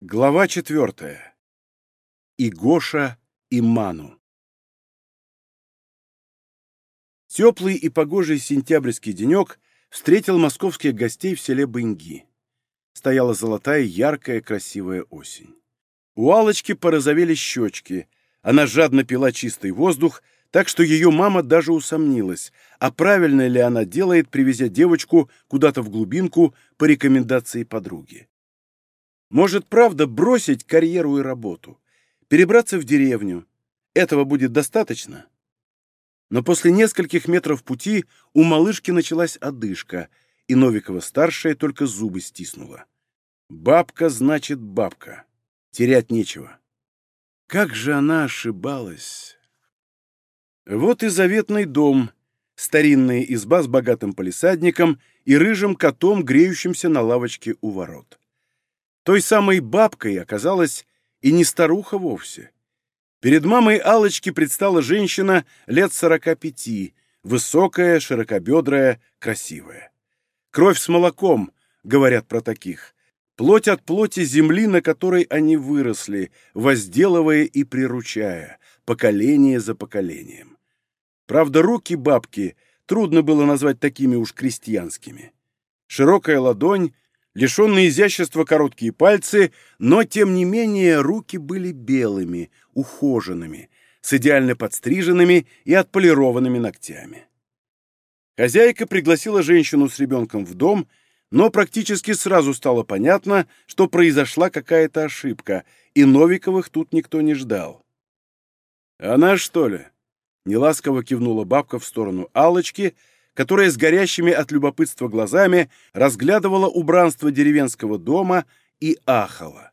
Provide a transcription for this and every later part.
Глава четвертая. И Гоша, и Ману. Теплый и погожий сентябрьский денек встретил московских гостей в селе Быньги. Стояла золотая, яркая, красивая осень. У Алочки порозовели щечки. Она жадно пила чистый воздух, так что ее мама даже усомнилась, а правильно ли она делает, привезя девочку куда-то в глубинку по рекомендации подруги. Может, правда, бросить карьеру и работу, перебраться в деревню. Этого будет достаточно? Но после нескольких метров пути у малышки началась одышка, и Новикова-старшая только зубы стиснула. Бабка значит бабка. Терять нечего. Как же она ошибалась! Вот и заветный дом, старинная изба с богатым полисадником и рыжим котом, греющимся на лавочке у ворот. Той самой бабкой оказалась и не старуха вовсе. Перед мамой алочки предстала женщина лет сорока пяти, высокая, широкобедрая, красивая. Кровь с молоком, говорят про таких. Плоть от плоти земли, на которой они выросли, возделывая и приручая, поколение за поколением. Правда, руки бабки трудно было назвать такими уж крестьянскими. Широкая ладонь — лишенные изящества короткие пальцы, но, тем не менее, руки были белыми, ухоженными, с идеально подстриженными и отполированными ногтями. Хозяйка пригласила женщину с ребенком в дом, но практически сразу стало понятно, что произошла какая-то ошибка, и Новиковых тут никто не ждал. «Она, что ли?» — неласково кивнула бабка в сторону алочки которая с горящими от любопытства глазами разглядывала убранство деревенского дома и ахала.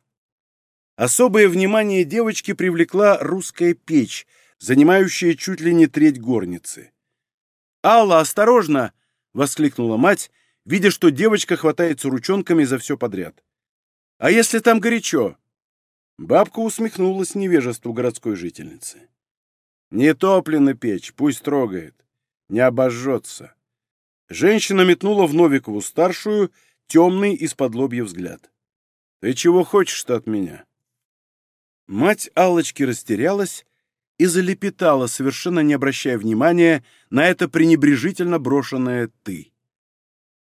Особое внимание девочки привлекла русская печь, занимающая чуть ли не треть горницы. «Алла, осторожно!» — воскликнула мать, видя, что девочка хватается ручонками за все подряд. «А если там горячо?» Бабка усмехнулась невежеству городской жительницы. «Не топлена печь, пусть трогает. Не обожжется. Женщина метнула в Новикову старшую темный из-под лобья взгляд. «Ты чего хочешь-то от меня?» Мать Аллочки растерялась и залепетала, совершенно не обращая внимания на это пренебрежительно брошенное «ты».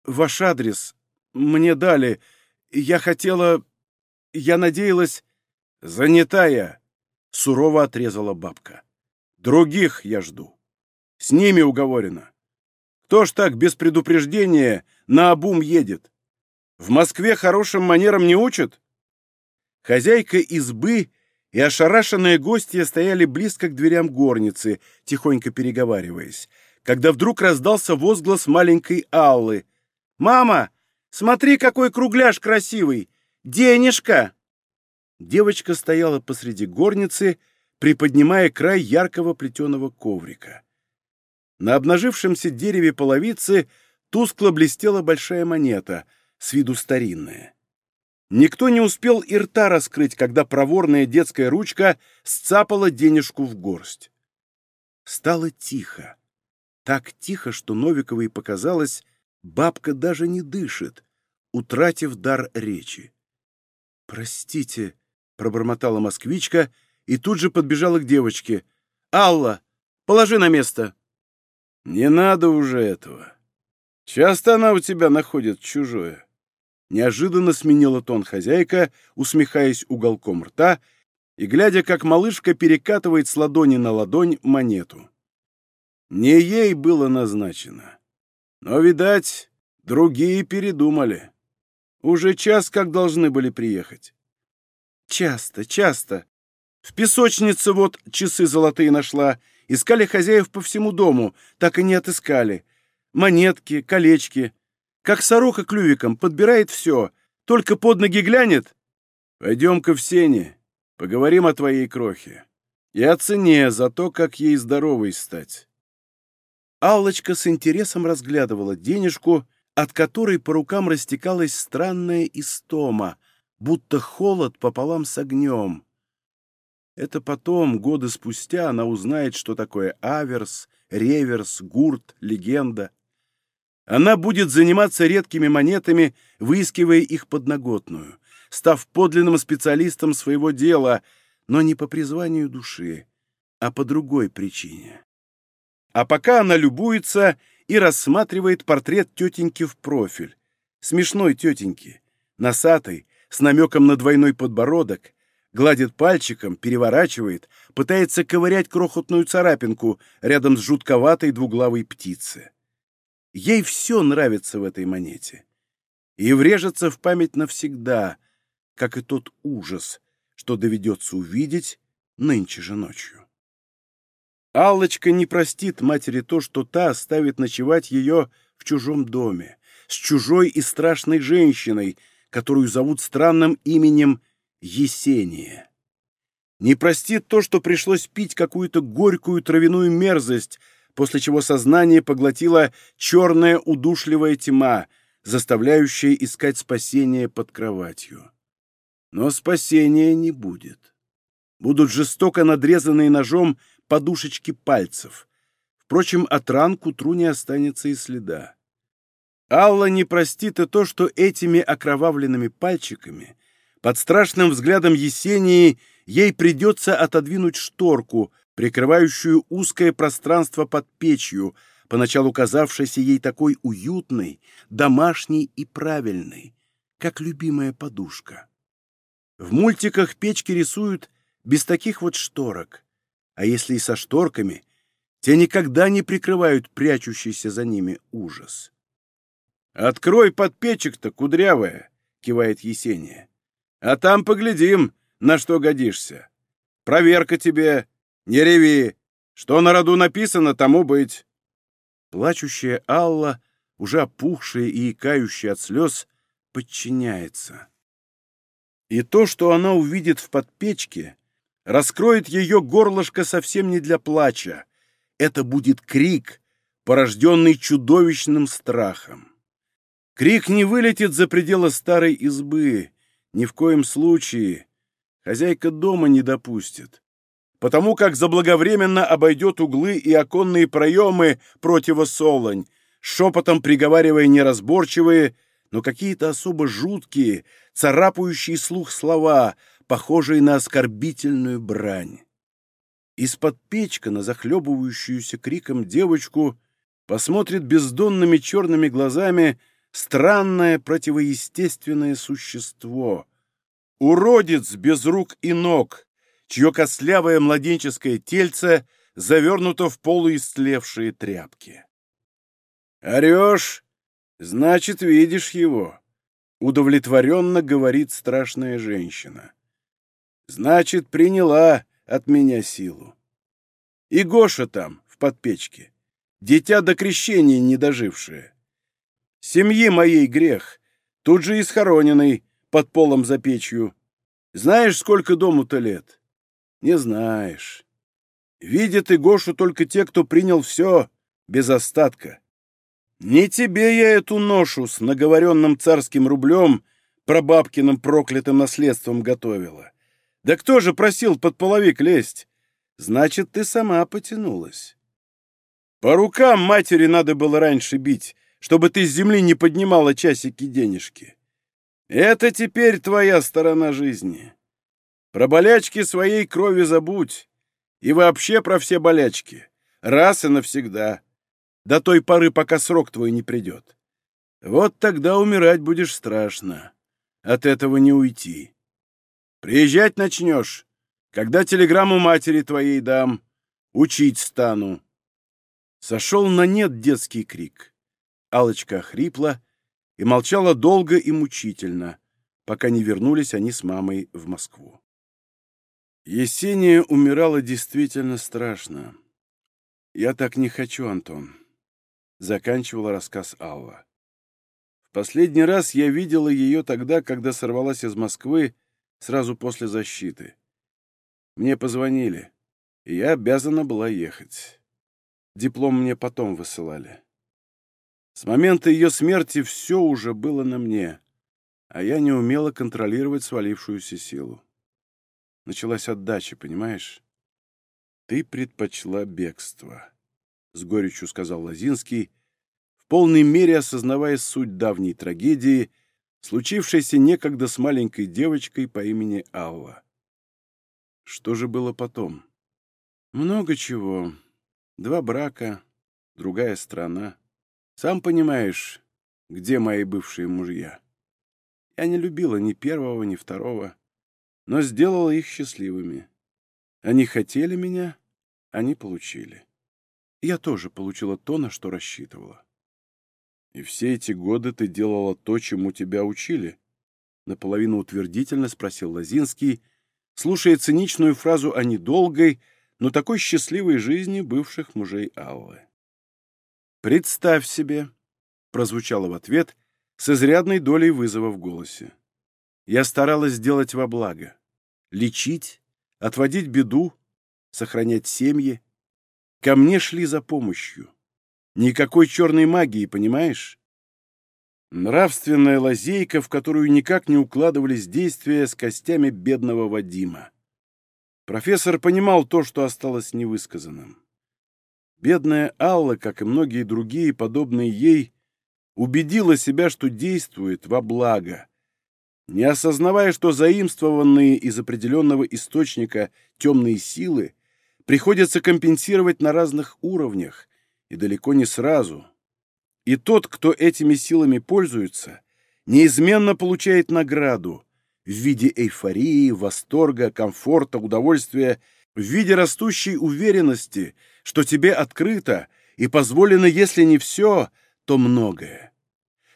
«Ваш адрес мне дали. Я хотела... Я надеялась...» «Занятая!» — сурово отрезала бабка. «Других я жду. С ними уговорено. Кто ж так без предупреждения на обум едет? В Москве хорошим манерам не учат? Хозяйка избы и ошарашенные гостья стояли близко к дверям горницы, тихонько переговариваясь, когда вдруг раздался возглас маленькой Аллы. «Мама, смотри, какой кругляш красивый! Денежка!» Девочка стояла посреди горницы, приподнимая край яркого плетеного коврика. На обнажившемся дереве половицы тускло блестела большая монета, с виду старинная. Никто не успел и рта раскрыть, когда проворная детская ручка сцапала денежку в горсть. Стало тихо. Так тихо, что Новиковой показалось, бабка даже не дышит, утратив дар речи. «Простите», — пробормотала москвичка и тут же подбежала к девочке. «Алла, положи на место!» «Не надо уже этого. Часто она у тебя находит чужое». Неожиданно сменила тон хозяйка, усмехаясь уголком рта и глядя, как малышка перекатывает с ладони на ладонь монету. Не ей было назначено. Но, видать, другие передумали. Уже час как должны были приехать. Часто, часто. В песочнице вот часы золотые нашла — Искали хозяев по всему дому, так и не отыскали. Монетки, колечки. Как сорока клювиком, подбирает все. Только под ноги глянет. Пойдем-ка в сене, поговорим о твоей крохе. И о цене за то, как ей здоровой стать. Аллочка с интересом разглядывала денежку, от которой по рукам растекалась странная истома, будто холод пополам с огнем. Это потом, годы спустя, она узнает, что такое аверс, реверс, гурт, легенда. Она будет заниматься редкими монетами, выискивая их подноготную, став подлинным специалистом своего дела, но не по призванию души, а по другой причине. А пока она любуется и рассматривает портрет тетеньки в профиль, смешной тетеньки, носатой, с намеком на двойной подбородок, гладит пальчиком, переворачивает, пытается ковырять крохотную царапинку рядом с жутковатой двуглавой птицей. Ей все нравится в этой монете. И врежется в память навсегда, как и тот ужас, что доведется увидеть нынче же ночью. Аллочка не простит матери то, что та оставит ночевать ее в чужом доме, с чужой и страшной женщиной, которую зовут странным именем Есения. Не простит то, что пришлось пить какую-то горькую травяную мерзость, после чего сознание поглотила черная удушливая тьма, заставляющая искать спасение под кроватью. Но спасения не будет. Будут жестоко надрезанные ножом подушечки пальцев. Впрочем, от ран к утру не останется и следа. Алла не простит и то, что этими окровавленными пальчиками, под страшным взглядом Есении, ей придется отодвинуть шторку, прикрывающую узкое пространство под печью, поначалу казавшейся ей такой уютной, домашней и правильной, как любимая подушка. В мультиках печки рисуют без таких вот шторок, а если и со шторками, те никогда не прикрывают прячущийся за ними ужас. «Открой подпечек-то, кудрявая!» — кивает Есения. «А там поглядим, на что годишься. Проверка тебе, не реви. Что на роду написано, тому быть. Плачущая Алла, уже опухшая и икающая от слез, подчиняется. И то, что она увидит в подпечке, раскроет ее горлышко совсем не для плача. Это будет крик, порожденный чудовищным страхом. Крик не вылетит за пределы старой избы, ни в коем случае. Хозяйка дома не допустит потому как заблаговременно обойдет углы и оконные проемы противосолонь, шепотом приговаривая неразборчивые, но какие-то особо жуткие, царапающие слух слова, похожие на оскорбительную брань. Из-под печка на захлебывающуюся криком девочку посмотрит бездонными черными глазами странное противоестественное существо. Уродец без рук и ног, чье костлявое младенческое тельце завернуто в полуистлевшие тряпки. «Орешь? Значит, видишь его», — удовлетворенно говорит страшная женщина. «Значит, приняла от меня силу. И Гоша там, в подпечке, дитя до крещения не дожившее. Семьи моей грех, тут же и схороненный под полом за печью. Знаешь, сколько дому-то лет?» Не знаешь. Видят и Гошу только те, кто принял все без остатка. Не тебе я эту ношу с наговоренным царским рублем прабабкиным проклятым наследством готовила. Да кто же просил под половик лезть? Значит, ты сама потянулась. По рукам матери надо было раньше бить, чтобы ты с земли не поднимала часики денежки. Это теперь твоя сторона жизни. Про болячки своей крови забудь. И вообще про все болячки. Раз и навсегда. До той поры, пока срок твой не придет. Вот тогда умирать будешь страшно. От этого не уйти. Приезжать начнешь, когда телеграмму матери твоей дам. Учить стану. Сошел на нет детский крик. Алочка хрипла и молчала долго и мучительно, пока не вернулись они с мамой в Москву. Есения умирала действительно страшно. «Я так не хочу, Антон», — заканчивала рассказ Алла. «В последний раз я видела ее тогда, когда сорвалась из Москвы сразу после защиты. Мне позвонили, и я обязана была ехать. Диплом мне потом высылали. С момента ее смерти все уже было на мне, а я не умела контролировать свалившуюся силу. Началась отдача, понимаешь? Ты предпочла бегство, — с горечью сказал Лазинский, в полной мере осознавая суть давней трагедии, случившейся некогда с маленькой девочкой по имени Алла. Что же было потом? Много чего. Два брака, другая страна. Сам понимаешь, где мои бывшие мужья. Я не любила ни первого, ни второго, но сделала их счастливыми. Они хотели меня, они получили. Я тоже получила то, на что рассчитывала. И все эти годы ты делала то, чему тебя учили? Наполовину утвердительно спросил Лозинский, слушая циничную фразу о недолгой, но такой счастливой жизни бывших мужей Аллы. «Представь себе», — прозвучало в ответ с изрядной долей вызова в голосе. «Я старалась сделать во благо. Лечить, отводить беду, сохранять семьи. Ко мне шли за помощью. Никакой черной магии, понимаешь? Нравственная лазейка, в которую никак не укладывались действия с костями бедного Вадима. Профессор понимал то, что осталось невысказанным. Бедная Алла, как и многие другие, подобные ей, убедила себя, что действует во благо, не осознавая, что заимствованные из определенного источника темные силы приходится компенсировать на разных уровнях и далеко не сразу. И тот, кто этими силами пользуется, неизменно получает награду в виде эйфории, восторга, комфорта, удовольствия, в виде растущей уверенности, что тебе открыто и позволено, если не все, то многое.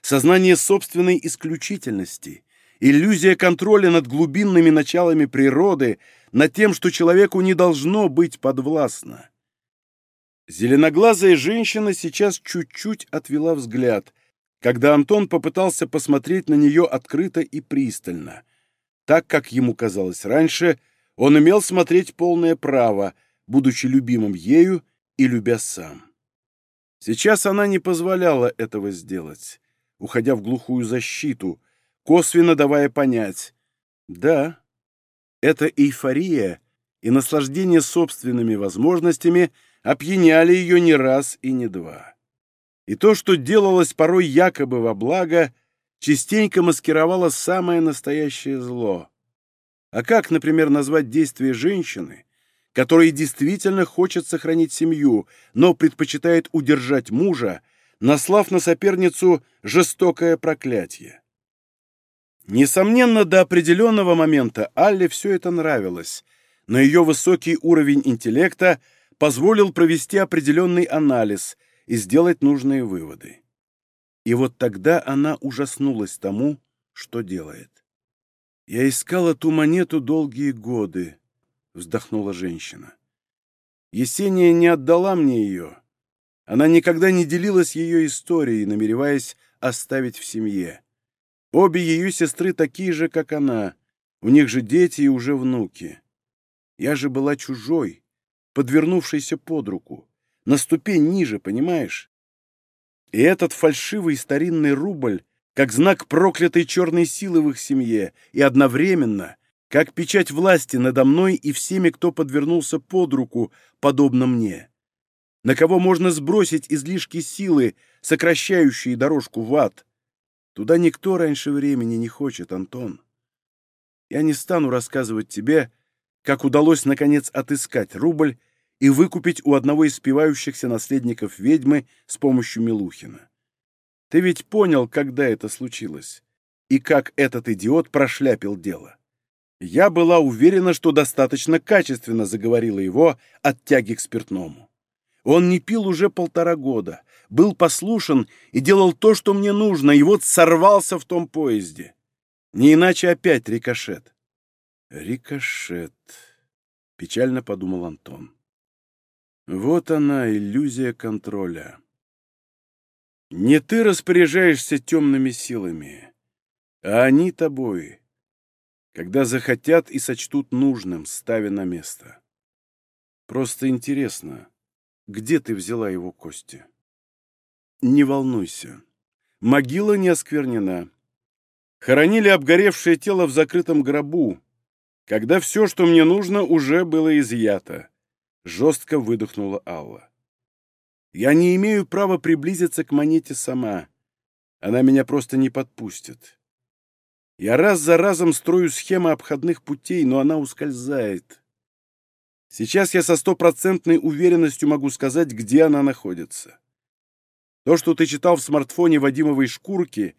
Сознание собственной исключительности, иллюзия контроля над глубинными началами природы, над тем, что человеку не должно быть подвластно. Зеленоглазая женщина сейчас чуть-чуть отвела взгляд, когда Антон попытался посмотреть на нее открыто и пристально. Так, как ему казалось раньше, он имел смотреть полное право, будучи любимым ею и любя сам. Сейчас она не позволяла этого сделать, уходя в глухую защиту, косвенно давая понять, да, это эйфория и наслаждение собственными возможностями – опьяняли ее не раз и не два. И то, что делалось порой якобы во благо, частенько маскировало самое настоящее зло. А как, например, назвать действия женщины, которой действительно хочет сохранить семью, но предпочитает удержать мужа, наслав на соперницу жестокое проклятие? Несомненно, до определенного момента Алле все это нравилось, но ее высокий уровень интеллекта – позволил провести определенный анализ и сделать нужные выводы. И вот тогда она ужаснулась тому, что делает. «Я искала ту монету долгие годы», — вздохнула женщина. «Есения не отдала мне ее. Она никогда не делилась ее историей, намереваясь оставить в семье. Обе ее сестры такие же, как она. У них же дети и уже внуки. Я же была чужой, подвернувшийся под руку, на ступень ниже, понимаешь? И этот фальшивый старинный рубль, как знак проклятой черной силы в их семье, и одновременно, как печать власти надо мной и всеми, кто подвернулся под руку, подобно мне. На кого можно сбросить излишки силы, сокращающие дорожку в ад? Туда никто раньше времени не хочет, Антон. Я не стану рассказывать тебе, как удалось, наконец, отыскать рубль и выкупить у одного из спивающихся наследников ведьмы с помощью Милухина. Ты ведь понял, когда это случилось, и как этот идиот прошляпил дело. Я была уверена, что достаточно качественно заговорила его от тяги к спиртному. Он не пил уже полтора года, был послушен и делал то, что мне нужно, и вот сорвался в том поезде. Не иначе опять рикошет. «Рикошет», — печально подумал Антон. Вот она, иллюзия контроля. Не ты распоряжаешься темными силами, а они тобой, когда захотят и сочтут нужным, ставя на место. Просто интересно, где ты взяла его кости? Не волнуйся. Могила не осквернена. Хоронили обгоревшее тело в закрытом гробу, когда все, что мне нужно, уже было изъято. Жестко выдохнула Алла. «Я не имею права приблизиться к монете сама. Она меня просто не подпустит. Я раз за разом строю схемы обходных путей, но она ускользает. Сейчас я со стопроцентной уверенностью могу сказать, где она находится. То, что ты читал в смартфоне Вадимовой шкурки,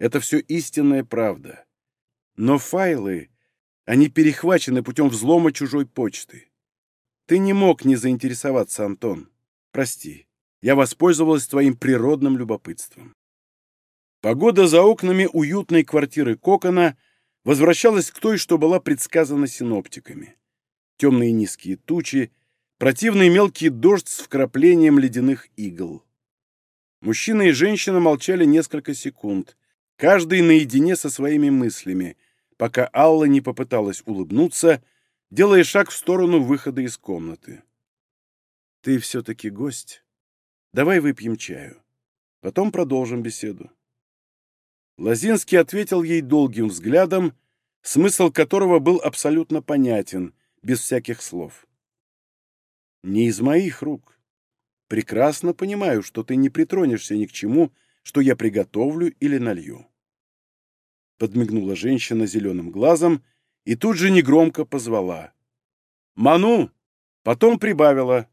это все истинная правда. Но файлы, они перехвачены путем взлома чужой почты. Ты не мог не заинтересоваться, Антон. Прости, я воспользовалась твоим природным любопытством. Погода за окнами уютной квартиры Кокона возвращалась к той, что была предсказана синоптиками. Темные низкие тучи, противный мелкий дождь с вкраплением ледяных игл. Мужчина и женщина молчали несколько секунд, каждый наедине со своими мыслями, пока Алла не попыталась улыбнуться, делая шаг в сторону выхода из комнаты. «Ты все-таки гость. Давай выпьем чаю. Потом продолжим беседу». Лозинский ответил ей долгим взглядом, смысл которого был абсолютно понятен, без всяких слов. «Не из моих рук. Прекрасно понимаю, что ты не притронешься ни к чему, что я приготовлю или налью». Подмигнула женщина зеленым глазом и тут же негромко позвала. «Ману!» Потом прибавила.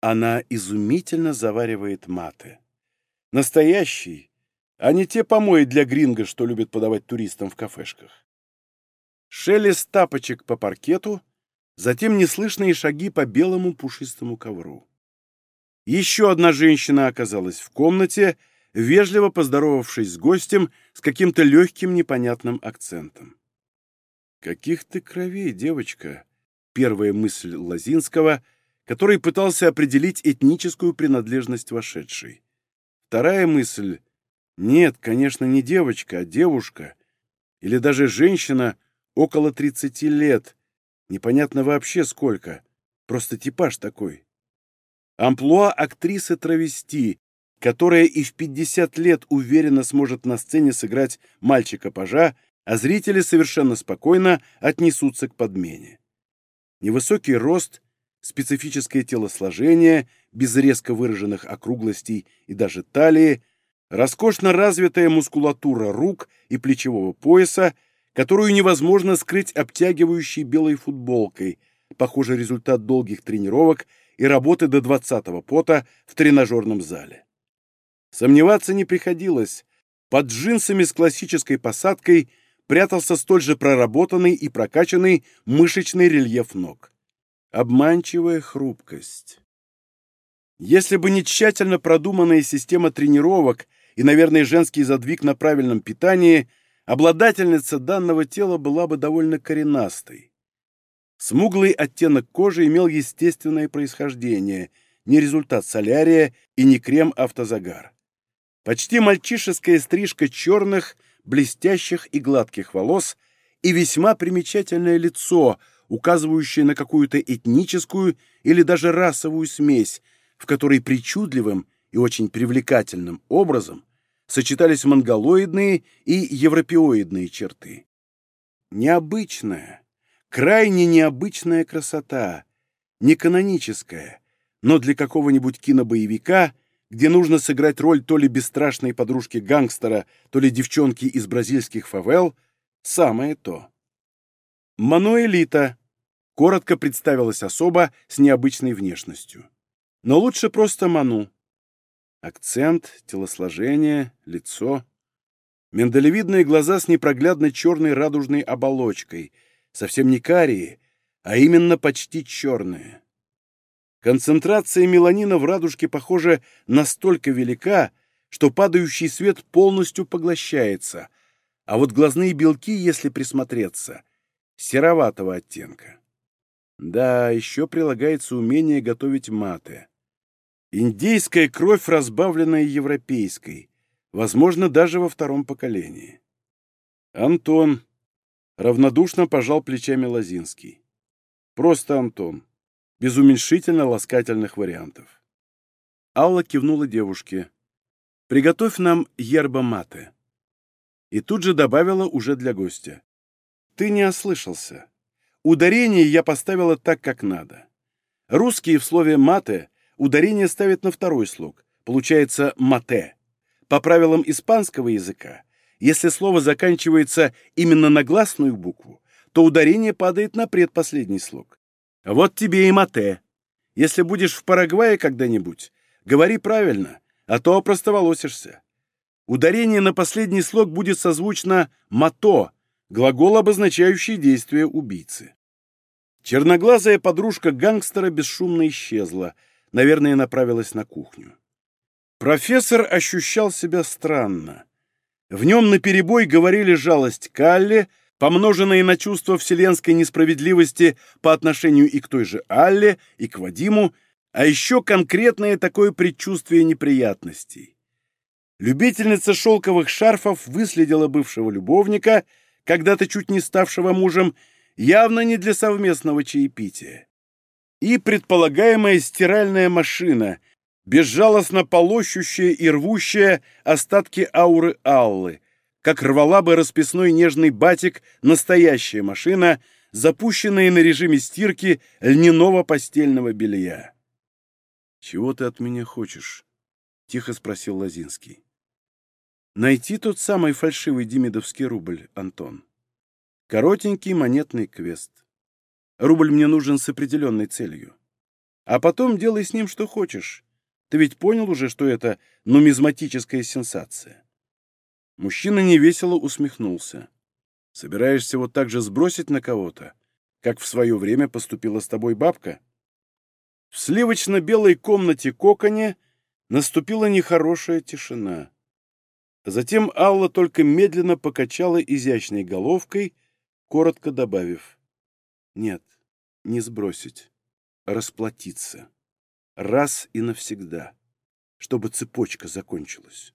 Она изумительно заваривает маты. Настоящий, а не те помои для гринга, что любят подавать туристам в кафешках. Шелест тапочек по паркету, затем неслышные шаги по белому пушистому ковру. Еще одна женщина оказалась в комнате, вежливо поздоровавшись с гостем с каким-то легким непонятным акцентом. «Каких ты кровей, девочка?» — первая мысль Лозинского, который пытался определить этническую принадлежность вошедшей. Вторая мысль нет, конечно, не девочка, а девушка. Или даже женщина около 30 лет. Непонятно вообще сколько. Просто типаж такой. Амплуа актрисы-травести, которая и в 50 лет уверенно сможет на сцене сыграть мальчика-пажа, а зрители совершенно спокойно отнесутся к подмене. Невысокий рост, специфическое телосложение, без резко выраженных округлостей и даже талии, Роскошно развитая мускулатура рук и плечевого пояса, которую невозможно скрыть обтягивающей белой футболкой, похоже, результат долгих тренировок и работы до 20-го пота в тренажерном зале. Сомневаться не приходилось. Под джинсами с классической посадкой прятался столь же проработанный и прокачанный мышечный рельеф ног. Обманчивая хрупкость. Если бы не тщательно продуманная система тренировок – и, наверное, женский задвиг на правильном питании, обладательница данного тела была бы довольно коренастой. Смуглый оттенок кожи имел естественное происхождение, не результат солярия и не крем-автозагар. Почти мальчишеская стрижка черных, блестящих и гладких волос и весьма примечательное лицо, указывающее на какую-то этническую или даже расовую смесь, в которой причудливым и очень привлекательным образом сочетались монголоидные и европеоидные черты. Необычная, крайне необычная красота, не каноническая, но для какого-нибудь кинобоевика, где нужно сыграть роль то ли бесстрашной подружки гангстера, то ли девчонки из бразильских фавел, самое то. Мануэлита коротко представилась особа с необычной внешностью. Но лучше просто Ману. Акцент, телосложение, лицо. Миндалевидные глаза с непроглядно черной радужной оболочкой, совсем не карие, а именно почти черные. Концентрация меланина в радужке, похоже, настолько велика, что падающий свет полностью поглощается, а вот глазные белки, если присмотреться, сероватого оттенка. Да, еще прилагается умение готовить маты. Индейская кровь, разбавленная европейской, возможно, даже во втором поколении. Антон. Равнодушно пожал плечами Лозинский. Просто Антон. Без уменьшительно-ласкательных вариантов. Алла кивнула девушке. «Приготовь нам ерба-мате». И тут же добавила уже для гостя. «Ты не ослышался. Ударение я поставила так, как надо. Русские в слове «мате» ударение ставят на второй слог, получается «мате». По правилам испанского языка Если слово заканчивается именно на гласную букву, то ударение падает на предпоследний слог. Вот тебе и мате. Если будешь в Парагвае когда-нибудь, говори правильно, а то опростоволосишься. Ударение на последний слог будет созвучно «мато», глагол, обозначающий действие убийцы. Черноглазая подружка гангстера бесшумно исчезла, наверное, направилась на кухню. Профессор ощущал себя странно. В нем наперебой говорили жалость Калле, помноженные на чувство вселенской несправедливости по отношению и к той же Алле, и к Вадиму, а еще конкретное такое предчувствие неприятностей. Любительница шелковых шарфов выследила бывшего любовника, когда-то чуть не ставшего мужем, явно не для совместного чаепития. И предполагаемая стиральная машина, безжалостно полощущая и рвущая остатки ауры Аллы, как рвала бы расписной нежный батик настоящая машина, запущенная на режиме стирки льняного постельного белья. «Чего ты от меня хочешь?» — тихо спросил Лозинский. Найти тот самый фальшивый демидовский рубль, Антон. Коротенький монетный квест. Рубль мне нужен с определенной целью. А потом делай с ним что хочешь. Ты ведь понял уже, что это нумизматическая сенсация? Мужчина невесело усмехнулся. Собираешься вот так же сбросить на кого-то, как в свое время поступила с тобой бабка? В сливочно-белой комнате коконе наступила нехорошая тишина. Затем Алла только медленно покачала изящной головкой, коротко добавив «Нет, не сбросить, расплатиться. Раз и навсегда, чтобы цепочка закончилась».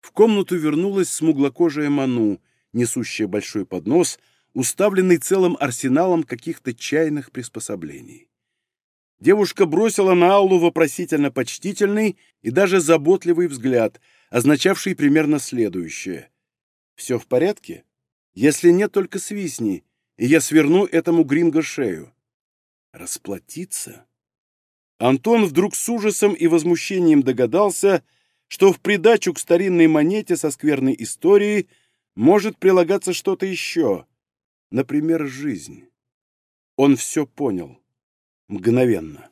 В комнату вернулась смуглокожая Ману, несущая большой поднос, уставленный целым арсеналом каких-то чайных приспособлений. Девушка бросила на Аллу вопросительно-почтительный и даже заботливый взгляд — означавший примерно следующее. «Все в порядке? Если нет, только свистни, и я сверну этому гринго шею». «Расплатиться?» Антон вдруг с ужасом и возмущением догадался, что в придачу к старинной монете со скверной историей может прилагаться что-то еще, например, жизнь. Он все понял. Мгновенно.